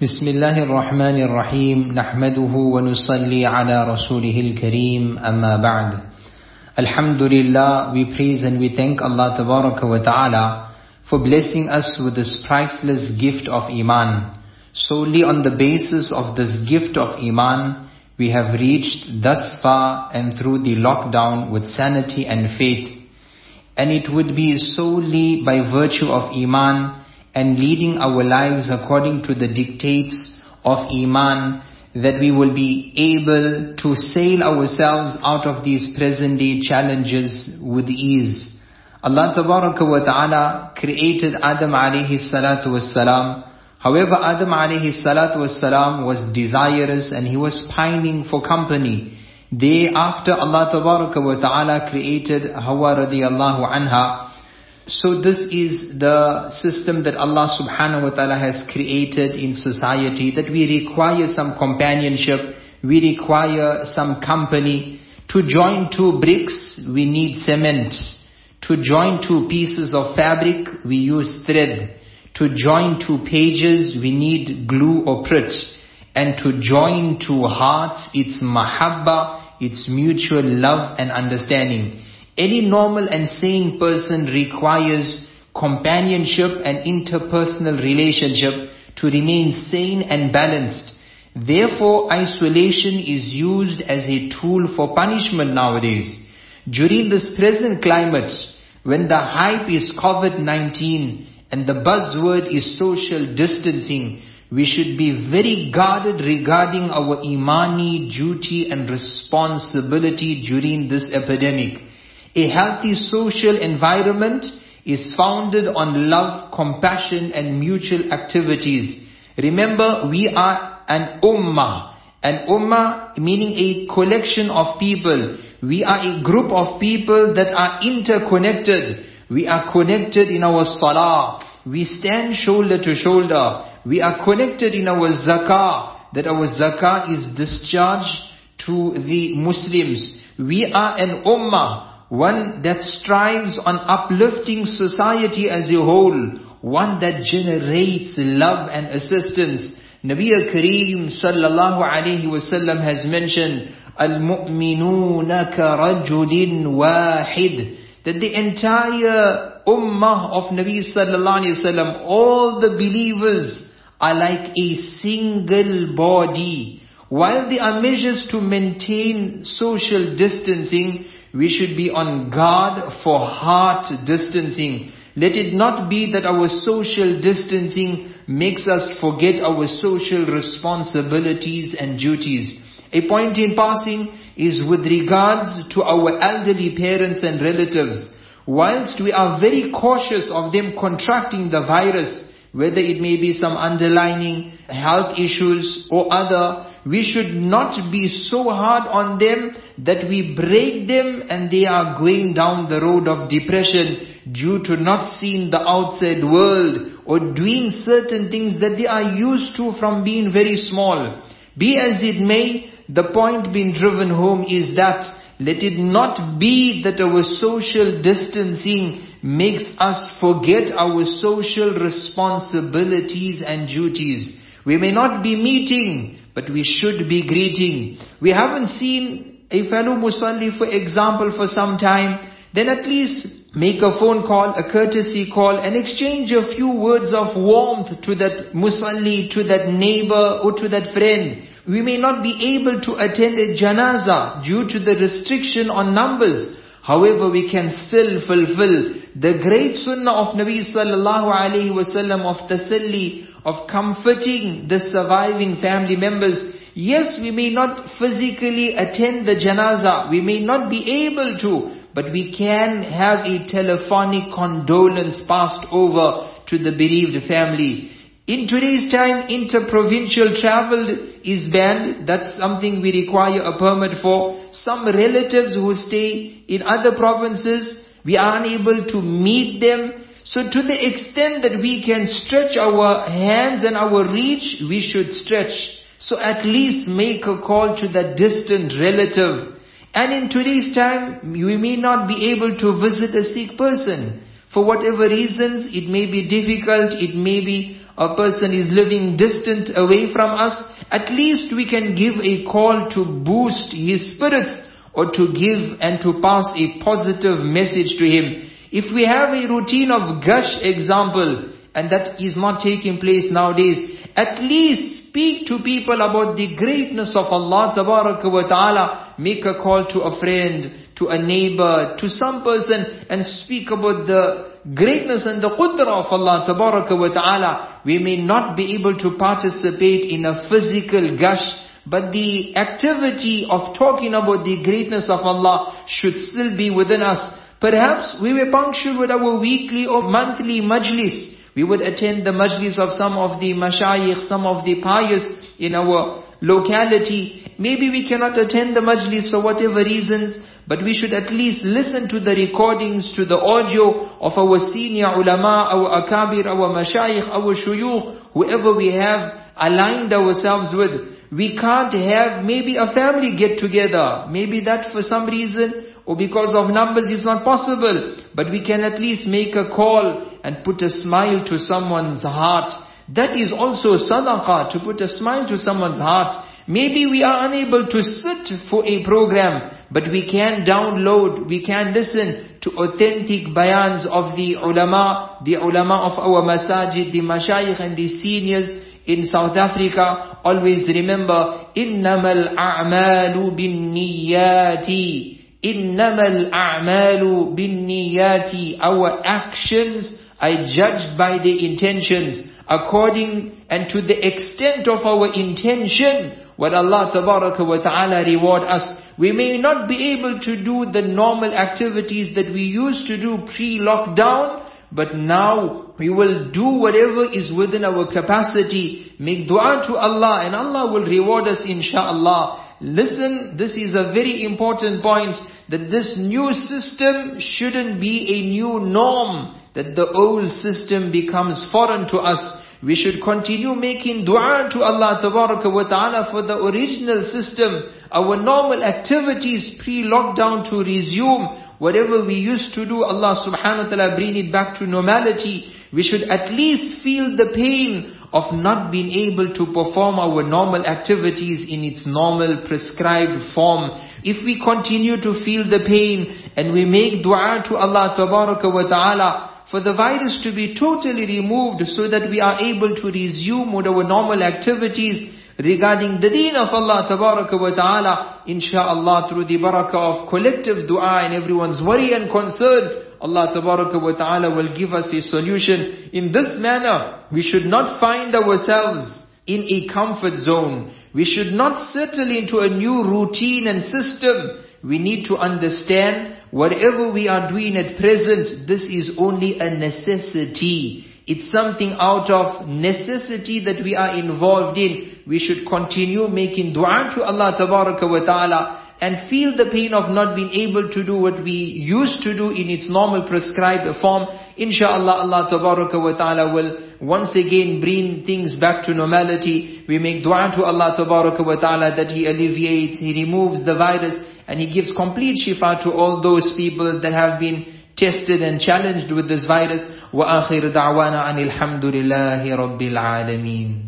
بسم الله الرحمن الرحيم نحمده ونصلي على رسوله الكريم أما بعد Alhamdulillah, we praise and we thank Allah Tabaraka wa Ta'ala for blessing us with this priceless gift of Iman. Solely on the basis of this gift of Iman, we have reached thus far and through the lockdown with sanity and faith. And it would be solely by virtue of Iman and leading our lives according to the dictates of Iman that we will be able to sail ourselves out of these present day challenges with ease. Allah wa ta'ala created Adam alayhi salatu was However, Adam alayhi salatu was was desirous and he was pining for company. Thereafter Allah wa ta'ala created Hawa radiallahu anha so this is the system that Allah subhanahu wa ta'ala has created in society that we require some companionship, we require some company. To join two bricks, we need cement. To join two pieces of fabric, we use thread. To join two pages, we need glue or Pritt. And to join two hearts, it's mahabba, it's mutual love and understanding. Any normal and sane person requires companionship and interpersonal relationship to remain sane and balanced. Therefore, isolation is used as a tool for punishment nowadays. During this present climate, when the hype is COVID-19 and the buzzword is social distancing, we should be very guarded regarding our imani duty and responsibility during this epidemic. A healthy social environment is founded on love, compassion and mutual activities. Remember, we are an ummah. An ummah meaning a collection of people. We are a group of people that are interconnected. We are connected in our salah. We stand shoulder to shoulder. We are connected in our zakah. That our zakah is discharged to the Muslims. We are an ummah one that strives on uplifting society as a whole, one that generates love and assistance. Nabi Kareem sallallahu alayhi wasallam has mentioned, Al-mu'minuna ka-rajulin wahid. That the entire ummah of Nabi sallallahu alayhi wasallam, all the believers are like a single body. While there are measures to maintain social distancing, we should be on guard for heart distancing. Let it not be that our social distancing makes us forget our social responsibilities and duties. A point in passing is with regards to our elderly parents and relatives. Whilst we are very cautious of them contracting the virus, whether it may be some underlying health issues or other, we should not be so hard on them that we break them and they are going down the road of depression due to not seeing the outside world or doing certain things that they are used to from being very small. Be as it may, the point being driven home is that let it not be that our social distancing makes us forget our social responsibilities and duties. We may not be meeting, but we should be greeting. We haven't seen a fellow Musalli, for example, for some time, then at least make a phone call, a courtesy call, and exchange a few words of warmth to that Musalli, to that neighbor, or to that friend. We may not be able to attend a janaza due to the restriction on numbers. However, we can still fulfill the great sunnah of Nabi sallallahu alayhi wasallam of tasalli, of comforting the surviving family members. Yes, we may not physically attend the janaza, we may not be able to, but we can have a telephonic condolence passed over to the bereaved family. In today's time, interprovincial travel is banned. That's something we require a permit for. Some relatives who stay in other provinces, we are unable to meet them. So to the extent that we can stretch our hands and our reach, we should stretch. So at least make a call to that distant relative. And in today's time, we may not be able to visit a sick person. For whatever reasons, it may be difficult, it may be a person is living distant away from us, at least we can give a call to boost his spirits or to give and to pass a positive message to him. If we have a routine of gasht example, and that is not taking place nowadays, at least speak to people about the greatness of Allah Ta'ala. Make a call to a friend, to a neighbor, to some person and speak about the greatness and the qudra of Allah Ta'ala. We may not be able to participate in a physical gasht, but the activity of talking about the greatness of Allah should still be within us. Perhaps we were punctual with our weekly or monthly majlis. We would attend the majlis of some of the mashayikh, some of the pious in our locality. Maybe we cannot attend the majlis for whatever reasons, but we should at least listen to the recordings, to the audio of our senior ulama, our akabir, our mashayikh, our shuyukh, whoever we have aligned ourselves with. We can't have maybe a family get together. Maybe that for some reason or because of numbers is not possible. But we can at least make a call and put a smile to someone's heart. That is also sadaqah, to put a smile to someone's heart. Maybe we are unable to sit for a program, but we can download, we can listen to authentic bayans of the ulama, the ulama of our masajid, the mashayikh and the seniors in South Africa. Always remember, إِنَّمَا الْأَعْمَالُ بِالنِّيَّاتِ إِنَّمَا الْأَعْمَالُ بِالنِّيَّاتِ Our actions are judged by the intentions according and to the extent of our intention what Allah wa ta'ala reward us. We may not be able to do the normal activities that we used to do pre-lockdown, but now we will do whatever is within our capacity. Make dua to Allah and Allah will reward us inshaAllah. Listen, this is a very important point that this new system shouldn't be a new norm that the old system becomes foreign to us. We should continue making dua to Allah ta'ala for the original system, our normal activities pre-lockdown to resume. Whatever we used to do, Allah subhanahu wa ta'ala bring it back to normality. We should at least feel the pain of not being able to perform our normal activities in its normal prescribed form. If we continue to feel the pain and we make dua to Allah wa ta'ala, for the virus to be totally removed so that we are able to resume our normal activities regarding the deen of Allah tabaraka wa ta'ala, inshaAllah through the barakah of collective dua and everyone's worry and concern, Allah tabaraka wa ta'ala will give us a solution. In this manner, we should not find ourselves in a comfort zone. We should not settle into a new routine and system. We need to understand whatever we are doing at present, this is only a necessity. It's something out of necessity that we are involved in. We should continue making dua to Allah ta'ala and feel the pain of not being able to do what we used to do in its normal prescribed form. Inshallah, Allah wa ta'ala will once again bring things back to normality. We make dua to Allah ta'ala that He alleviates, He removes the virus, and He gives complete shifa to all those people that have been tested and challenged with this virus. وآخر دعوانا أن الحمد لله رب العالمين